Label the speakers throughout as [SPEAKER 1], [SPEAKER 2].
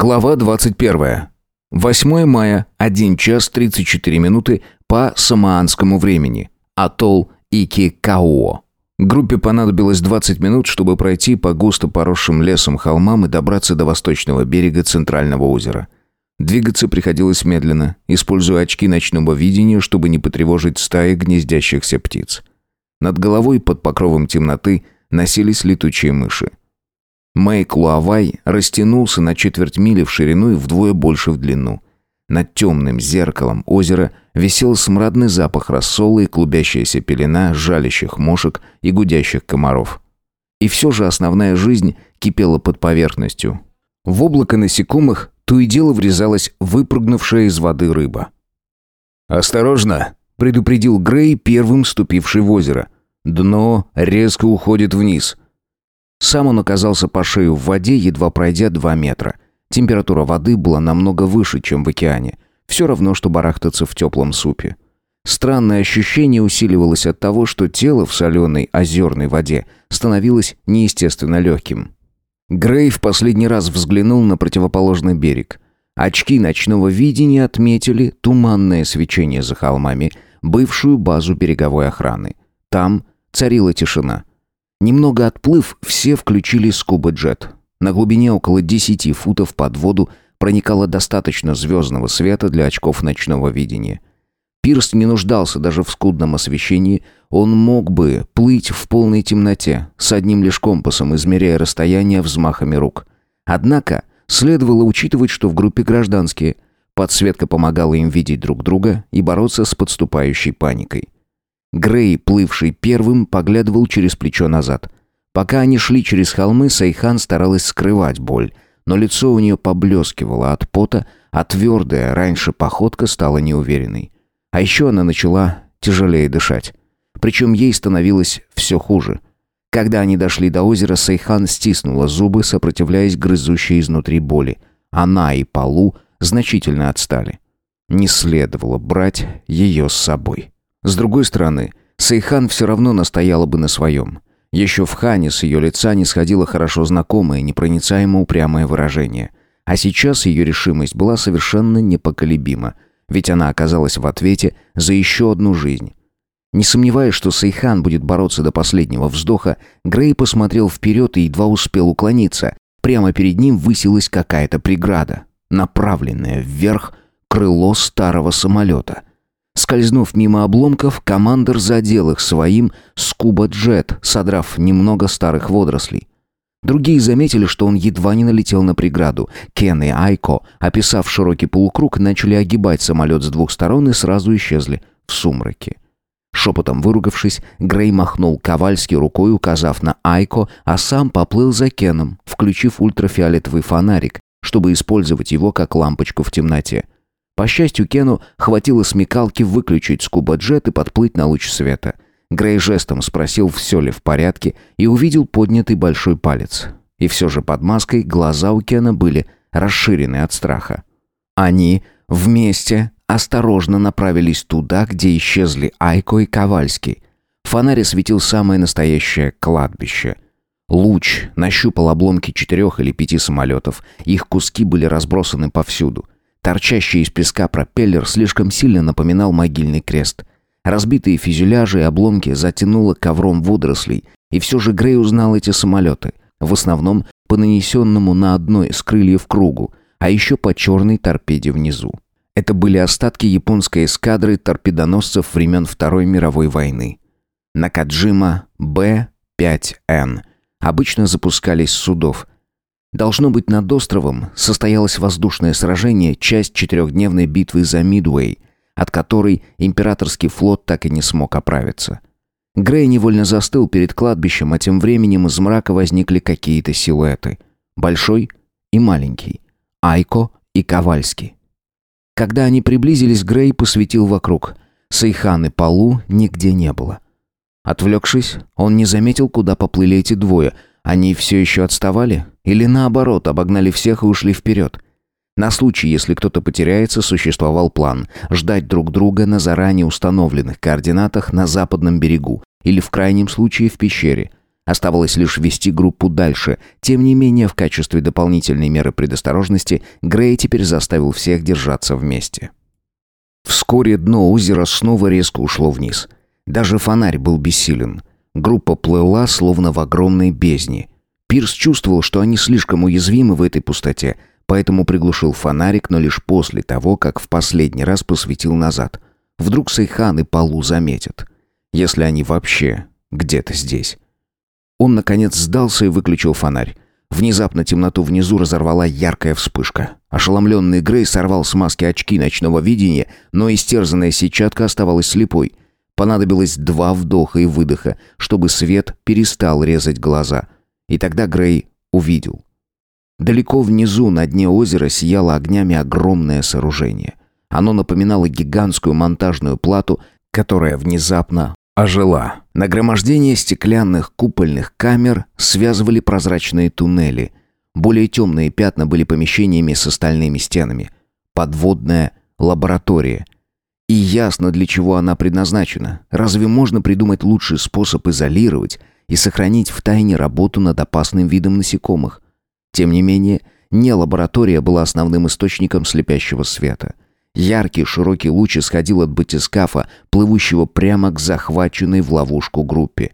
[SPEAKER 1] Глава 21. 8 мая, 1 час 34 минуты по самоанскому времени. Атолл Ики-Као. Группе понадобилось 20 минут, чтобы пройти по густо поросшим лесом холмам и добраться до восточного берега центрального озера. Двигаться приходилось медленно, используя очки ночного видения, чтобы не потревожить стаи гнездящихся птиц. Над головой под покровом темноты носились летучие мыши. Мэйк Луавай растянулся на четверть мили в ширину и вдвое больше в длину. Над темным зеркалом озера висел смрадный запах рассола и клубящаяся пелена жалящих мошек и гудящих комаров. И все же основная жизнь кипела под поверхностью. В облако насекомых то и дело врезалась выпрыгнувшая из воды рыба. «Осторожно!» – предупредил Грей, первым ступивший в озеро. «Дно резко уходит вниз». Сам он оказался по шею в воде, едва пройдя два метра. Температура воды была намного выше, чем в океане. Все равно, что барахтаться в теплом супе. Странное ощущение усиливалось от того, что тело в соленой озерной воде становилось неестественно легким. Грей в последний раз взглянул на противоположный берег. Очки ночного видения отметили туманное свечение за холмами, бывшую базу береговой охраны. Там царила тишина. Немного отплыв, все включили скуба-джет. На глубине около 10 футов под воду проникало достаточно звездного света для очков ночного видения. Пирс не нуждался даже в скудном освещении, он мог бы плыть в полной темноте, с одним лишь компасом, измеряя расстояние взмахами рук. Однако следовало учитывать, что в группе гражданские. Подсветка помогала им видеть друг друга и бороться с подступающей паникой. Грей, плывший первым, поглядывал через плечо назад. Пока они шли через холмы, Сайхан старалась скрывать боль, но лицо у нее поблескивало от пота, а твердая раньше походка стала неуверенной. А еще она начала тяжелее дышать. Причем ей становилось все хуже. Когда они дошли до озера, Сайхан стиснула зубы, сопротивляясь грызущей изнутри боли. Она и Полу значительно отстали. Не следовало брать ее с собой. С другой стороны, Сейхан все равно настояла бы на своем. Еще в Хане с ее лица не сходило хорошо знакомое, непроницаемо упрямое выражение. А сейчас ее решимость была совершенно непоколебима, ведь она оказалась в ответе за еще одну жизнь. Не сомневаясь, что Сейхан будет бороться до последнего вздоха, Грей посмотрел вперед и едва успел уклониться. Прямо перед ним высилась какая-то преграда, направленная вверх крыло старого самолета — Скользнув мимо обломков, командор задел их своим скуба-джет, содрав немного старых водорослей. Другие заметили, что он едва не налетел на преграду. Кен и Айко, описав широкий полукруг, начали огибать самолет с двух сторон и сразу исчезли в сумраке. Шепотом выругавшись, Грей махнул Ковальски рукой, указав на Айко, а сам поплыл за Кеном, включив ультрафиолетовый фонарик, чтобы использовать его как лампочку в темноте. По счастью, Кену хватило смекалки выключить скуба-джет и подплыть на луч света. Грей жестом спросил, все ли в порядке, и увидел поднятый большой палец. И все же под маской глаза у Кена были расширены от страха. Они вместе осторожно направились туда, где исчезли Айко и Ковальский. Фонарь осветил самое настоящее кладбище. Луч нащупал обломки четырех или пяти самолетов. Их куски были разбросаны повсюду. Торчащий из песка пропеллер слишком сильно напоминал могильный крест. Разбитые фюзеляжи и обломки затянуло ковром водорослей, и все же Грей узнал эти самолеты, в основном по нанесенному на одной из крыльев кругу, а еще по черной торпеде внизу. Это были остатки японской эскадры торпедоносцев времен Второй мировой войны. Накаджима Б-5Н обычно запускались с судов – Должно быть, над островом состоялось воздушное сражение, часть четырехдневной битвы за Мидуэй, от которой императорский флот так и не смог оправиться. Грей невольно застыл перед кладбищем, а тем временем из мрака возникли какие-то силуэты. Большой и маленький. Айко и Ковальский. Когда они приблизились, Грей посветил вокруг. Сайхан и Полу нигде не было. Отвлекшись, он не заметил, куда поплыли эти двое — они все еще отставали? Или наоборот, обогнали всех и ушли вперед? На случай, если кто-то потеряется, существовал план – ждать друг друга на заранее установленных координатах на западном берегу или в крайнем случае в пещере. Оставалось лишь вести группу дальше. Тем не менее, в качестве дополнительной меры предосторожности Грей теперь заставил всех держаться вместе. Вскоре дно озера снова резко ушло вниз. Даже фонарь был бессилен. Группа плыла, словно в огромной бездне. Пирс чувствовал, что они слишком уязвимы в этой пустоте, поэтому приглушил фонарик, но лишь после того, как в последний раз посветил назад. Вдруг Сайхан и Полу заметят. Если они вообще где-то здесь. Он, наконец, сдался и выключил фонарь. Внезапно темноту внизу разорвала яркая вспышка. Ошеломленный Грей сорвал с маски очки ночного видения, но истерзанная сетчатка оставалась слепой. Понадобилось два вдоха и выдоха, чтобы свет перестал резать глаза. И тогда Грей увидел. Далеко внизу, на дне озера, сияло огнями огромное сооружение. Оно напоминало гигантскую монтажную плату, которая внезапно ожила. Нагромождение стеклянных купольных камер связывали прозрачные туннели. Более темные пятна были помещениями с остальными стенами. Подводная лаборатория. И ясно, для чего она предназначена. Разве можно придумать лучший способ изолировать и сохранить в тайне работу над опасным видом насекомых? Тем не менее, не лаборатория была основным источником слепящего света – Яркий широкий луч исходил от батискафа, плывущего прямо к захваченной в ловушку группе.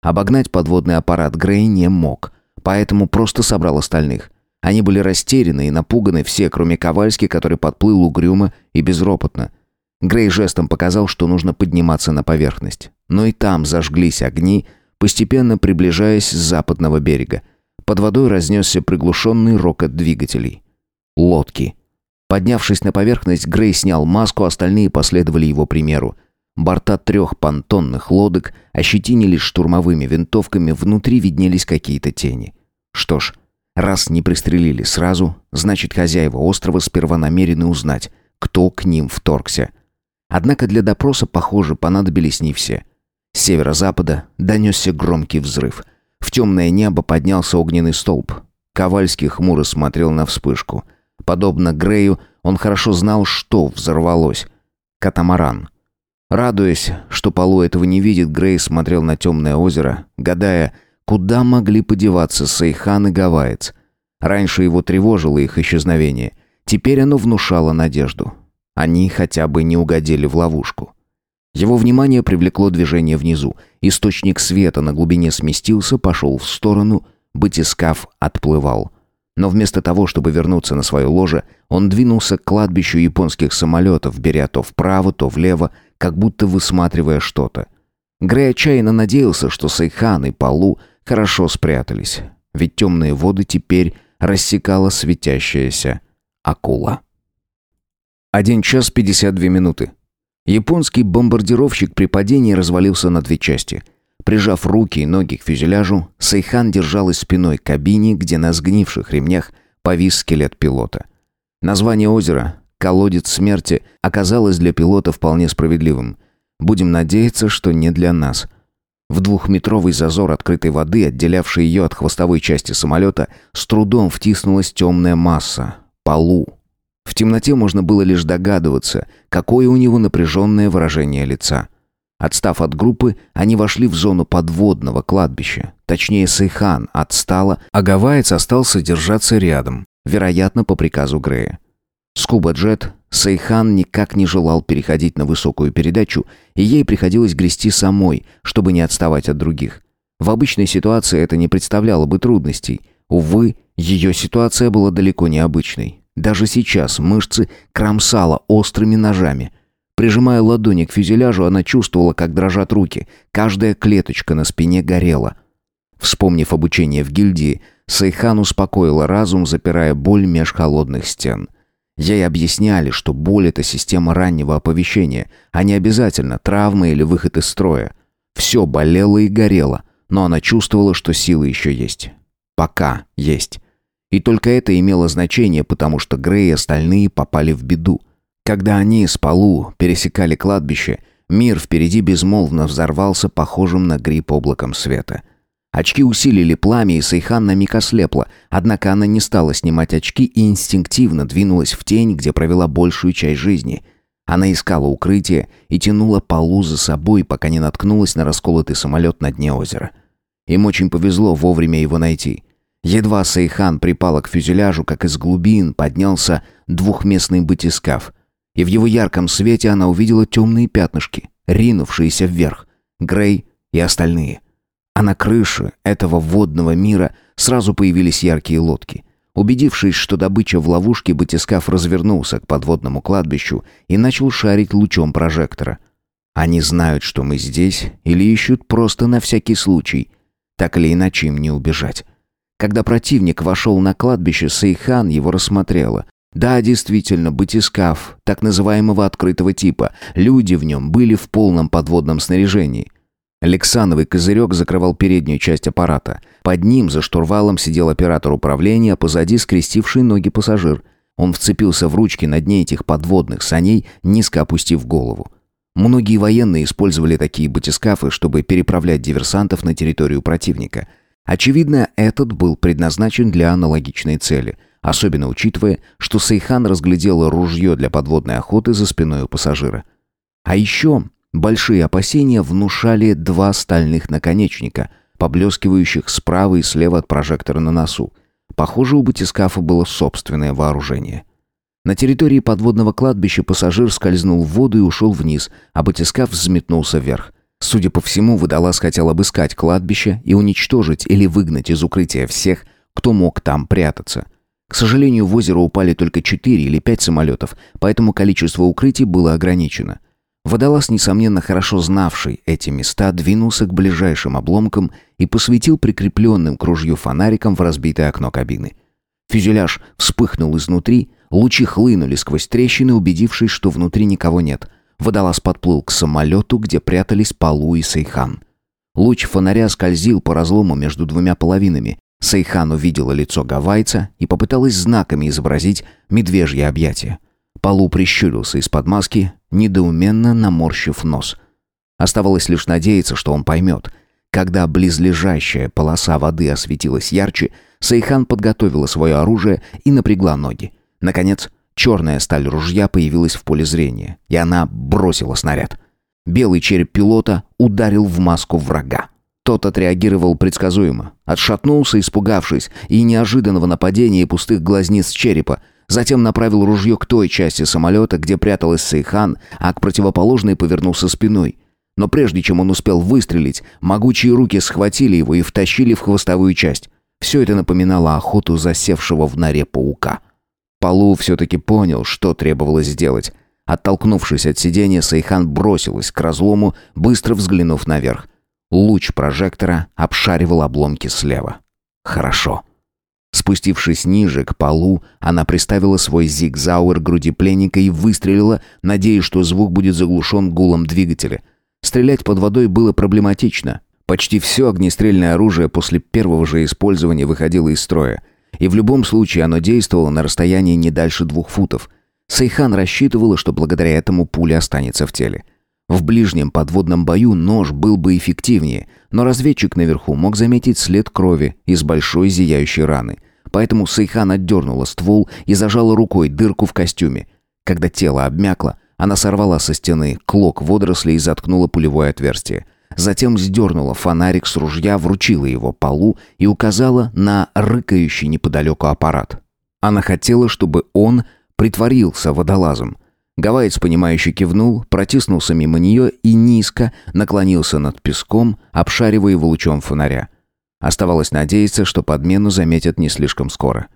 [SPEAKER 1] Обогнать подводный аппарат Грей не мог, поэтому просто собрал остальных. Они были растеряны и напуганы все, кроме Ковальски, который подплыл угрюмо и безропотно. Грей жестом показал, что нужно подниматься на поверхность. Но и там зажглись огни, постепенно приближаясь с западного берега. Под водой разнесся приглушенный рокот двигателей. Лодки. Поднявшись на поверхность, Грей снял маску, остальные последовали его примеру. Борта трех понтонных лодок ощетинились штурмовыми винтовками, внутри виднелись какие-то тени. Что ж, раз не пристрелили сразу, значит хозяева острова сперва намерены узнать, кто к ним вторгся. Однако для допроса, похоже, понадобились не все. С северо-запада донесся громкий взрыв. В темное небо поднялся огненный столб. Ковальский хмуро смотрел на вспышку — Подобно Грею, он хорошо знал, что взорвалось. Катамаран. Радуясь, что Полу этого не видит, Грей смотрел на темное озеро, гадая, куда могли подеваться Сейхан и Гавайец. Раньше его тревожило их исчезновение. Теперь оно внушало надежду. Они хотя бы не угодили в ловушку. Его внимание привлекло движение внизу. Источник света на глубине сместился, пошел в сторону, батискаф отплывал. Но вместо того, чтобы вернуться на свое ложе, он двинулся к кладбищу японских самолетов, беря то вправо, то влево, как будто высматривая что-то. Грей отчаянно надеялся, что Сайхан и Полу хорошо спрятались, ведь темные воды теперь рассекала светящаяся акула. Один час пятьдесят две минуты. Японский бомбардировщик при падении развалился на две части – Прижав руки и ноги к фюзеляжу, Сайхан держалась спиной к кабине, где на сгнивших ремнях повис скелет пилота. Название озера «Колодец смерти» оказалось для пилота вполне справедливым. Будем надеяться, что не для нас. В двухметровый зазор открытой воды, отделявший ее от хвостовой части самолета, с трудом втиснулась темная масса — Полу. Темноте можно было лишь догадываться, какое у него напряженное выражение лица — Отстав от группы, они вошли в зону подводного кладбища. Точнее, Сайхан отстала, а гаваец остался держаться рядом, вероятно, по приказу Грея. Скуба-джет Сайхан никак не желал переходить на высокую передачу, и ей приходилось грести самой, чтобы не отставать от других. В обычной ситуации это не представляло бы трудностей. Увы, ее ситуация была далеко не обычной. Даже сейчас мышцы кромсало острыми ножами – Прижимая ладони к фюзеляжу, она чувствовала, как дрожат руки. Каждая клеточка на спине горела. Вспомнив обучение в гильдии, Сайхан успокоила разум, запирая боль меж холодных стен. Ей объясняли, что боль — это система раннего оповещения, а не обязательно травма или выход из строя. Все болело и горело, но она чувствовала, что силы еще есть. Пока есть. И только это имело значение, потому что Грей и остальные попали в беду. Когда они с Полу пересекали кладбище, мир впереди безмолвно взорвался похожим на гриб облаком света. Очки усилили пламя, и Сайхан на миг ослепла, однако она не стала снимать очки и инстинктивно двинулась в тень, где провела большую часть жизни. Она искала укрытие и тянула полу за собой, пока не наткнулась на расколотый самолет на дне озера. Им очень повезло вовремя его найти. Едва Сейхан припала к фюзеляжу, как из глубин поднялся двухместный батискаф. И в его ярком свете она увидела темные пятнышки, ринувшиеся вверх. Грей и остальные. А на крыше этого водного мира сразу появились яркие лодки. Убедившись, что добыча в ловушке, батискаф развернулся к подводному кладбищу и начал шарить лучом прожектора. Они знают, что мы здесь, или ищут просто на всякий случай. Так или иначе им не убежать. Когда противник вошел на кладбище, Сейхан его рассмотрела. Да, действительно, батискаф, так называемого открытого типа. Люди в нем были в полном подводном снаряжении. Александровый козырек закрывал переднюю часть аппарата. Под ним за штурвалом сидел оператор управления, а позади скрестивший ноги пассажир. Он вцепился в ручки на дне этих подводных саней, низко опустив голову. Многие военные использовали такие батискафы, чтобы переправлять диверсантов на территорию противника. Очевидно, этот был предназначен для аналогичной цели, особенно учитывая, что Сейхан разглядела ружье для подводной охоты за спиной у пассажира. А еще Большие опасения внушали два стальных наконечника, поблескивающих справа и слева от прожектора на носу. Похоже, у батискафа было собственное вооружение. На территории подводного кладбища пассажир скользнул в воду и ушел вниз, а батискаф взметнулся вверх. Судя по всему, водолаз хотел обыскать кладбище и уничтожить или выгнать из укрытия всех, кто мог там прятаться. К сожалению, в озеро упали только четыре или пять самолетов, поэтому количество укрытий было ограничено. Водолаз, несомненно хорошо знавший эти места, двинулся к ближайшим обломкам и посветил прикрепленным к ружью фонариком в разбитое окно кабины. Фюзеляж вспыхнул изнутри, лучи хлынули сквозь трещины, убедившись, что внутри никого нет. Водолаз подплыл к самолету, где прятались Палу и Сейхан. Луч фонаря скользил по разлому между двумя половинами. Сейхан увидела лицо гавайца и попыталась знаками изобразить медвежье объятие. Полу прищурился из-под маски, недоуменно наморщив нос. Оставалось лишь надеяться, что он поймет. Когда близлежащая полоса воды осветилась ярче, Сайхан подготовила свое оружие и напрягла ноги. Наконец, черная сталь ружья появилась в поле зрения, и она бросила снаряд. Белый череп пилота ударил в маску врага. Тот отреагировал предсказуемо, отшатнулся, испугавшись неожиданного нападения пустых глазниц черепа, Затем направил ружье к той части самолета, где пряталась Сайхан, а к противоположной повернулся спиной. Но прежде чем он успел выстрелить, могучие руки схватили его и втащили в хвостовую часть. Все это напоминало охоту засевшего в норе паука. Полу все-таки понял, что требовалось сделать. Оттолкнувшись от сиденья, Сейхан бросилась к разлому, быстро взглянув наверх. Луч прожектора обшаривал обломки слева. Хорошо. Спустившись ниже, к полу, она приставила свой зигзауэр к груди пленника и выстрелила, надеясь, что звук будет заглушен гулом двигателя. Стрелять под водой было проблематично. Почти все огнестрельное оружие после первого же использования выходило из строя. И в любом случае оно действовало на расстоянии не дальше двух футов. Сайхан рассчитывала, что благодаря этому пуля останется в теле. В ближнем подводном бою нож был бы эффективнее, но разведчик наверху мог заметить след крови из большой зияющей раны. Поэтому Сайхан отдернула ствол и зажала рукой дырку в костюме. Когда тело обмякло, она сорвала со стены клок водорослей и заткнула пулевое отверстие. Затем сдернула фонарик с ружья, вручила его полу и указала на рыкающий неподалеку аппарат. Она хотела, чтобы он притворился водолазом – Гавайец, понимающе кивнул, протиснулся мимо нее и низко наклонился над песком, обшаривая его лучом фонаря. Оставалось надеяться, что подмену заметят не слишком скоро.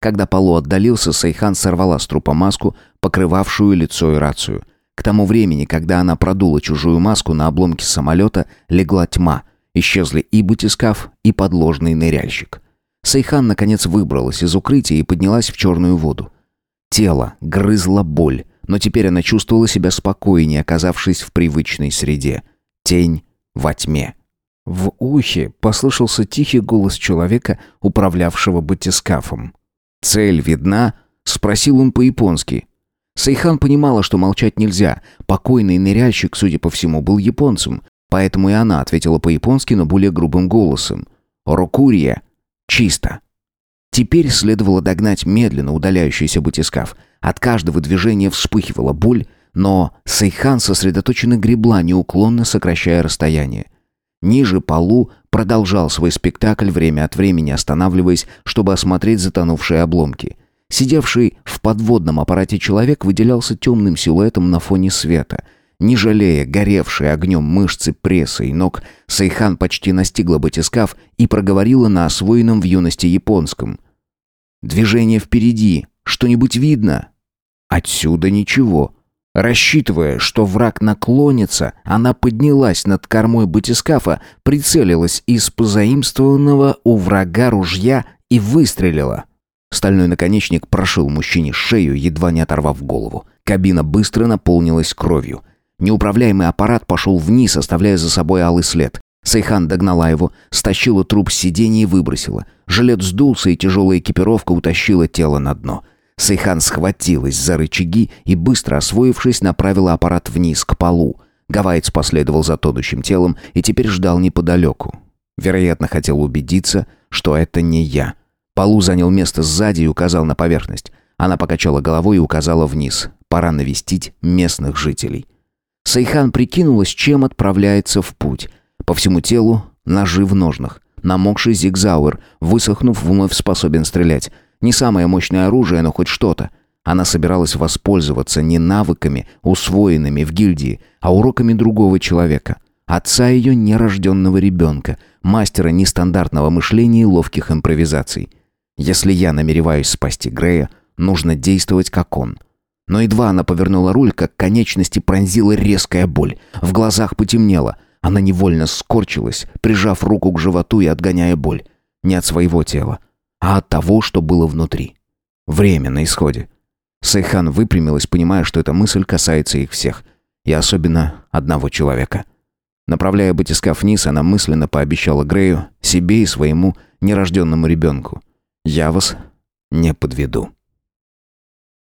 [SPEAKER 1] Когда Полу отдалился, Сайхан сорвала с трупа маску, покрывавшую лицо и рацию. К тому времени, когда она продула чужую маску на обломке самолета, легла тьма. Исчезли и батискаф, и подложный ныряльщик. Сайхан, наконец, выбралась из укрытия и поднялась в черную воду. Тело грызла боль, но теперь она чувствовала себя спокойнее, оказавшись в привычной среде. Тень во тьме. В ухе послышался тихий голос человека, управлявшего батискафом. «Цель видна?» — спросил он по-японски. Сайхан понимала, что молчать нельзя. Покойный ныряльщик, судя по всему, был японцем, поэтому и она ответила по-японски, но более грубым голосом. «Рокурия. Чисто». Теперь следовало догнать медленно удаляющийся батискаф — от каждого движения вспыхивала боль, но Сейхан сосредоточенно гребла, неуклонно сокращая расстояние. Ниже Палу продолжал свой спектакль, время от времени останавливаясь, чтобы осмотреть затонувшие обломки. Сидевший в подводном аппарате человек выделялся темным силуэтом на фоне света. Не жалея горевшие огнем мышцы пресса и ног, Сайхан почти настигла батискаф и проговорила на освоенном в юности японском. «Движение впереди. Что-нибудь видно?» «Отсюда ничего». Рассчитывая, что враг наклонится, она поднялась над кормой батискафа, прицелилась из позаимствованного у врага ружья и выстрелила. Стальной наконечник прошил мужчине шею, едва не оторвав голову. Кабина быстро наполнилась кровью. Неуправляемый аппарат пошел вниз, оставляя за собой алый след. Сайхан догнала его, стащила труп с сиденья и выбросила. Жилет сдулся, и тяжелая экипировка утащила тело на дно. Сайхан схватилась за рычаги и, быстро освоившись, направила аппарат вниз, к Палу. Гавайец последовал за тонущим телом и теперь ждал неподалеку. Вероятно, хотел убедиться, что это не я. Палу занял место сзади и указал на поверхность. Она покачала головой и указала вниз. Пора навестить местных жителей. Сайхан прикинула, с чем отправляется в путь. По всему телу ножи в ножнах. Намокший ЗИГ-Зауэр, высохнув, вновь способен стрелять. Не самое мощное оружие, но хоть что-то. Она собиралась воспользоваться не навыками, усвоенными в гильдии, а уроками другого человека. Отца ее нерожденного ребенка, мастера нестандартного мышления и ловких импровизаций. Если я намереваюсь спасти Грея, нужно действовать как он. Но едва она повернула руль, как конечности пронзила резкая боль. В глазах потемнело. Она невольно скорчилась, прижав руку к животу и отгоняя боль. Не от своего тела, а от того, что было внутри. Время на исходе. Сайхан выпрямилась, понимая, что эта мысль касается их всех. И особенно одного человека. Направляя батискаф вниз, она мысленно пообещала Грею, себе и своему нерожденному ребенку. «Я вас не подведу».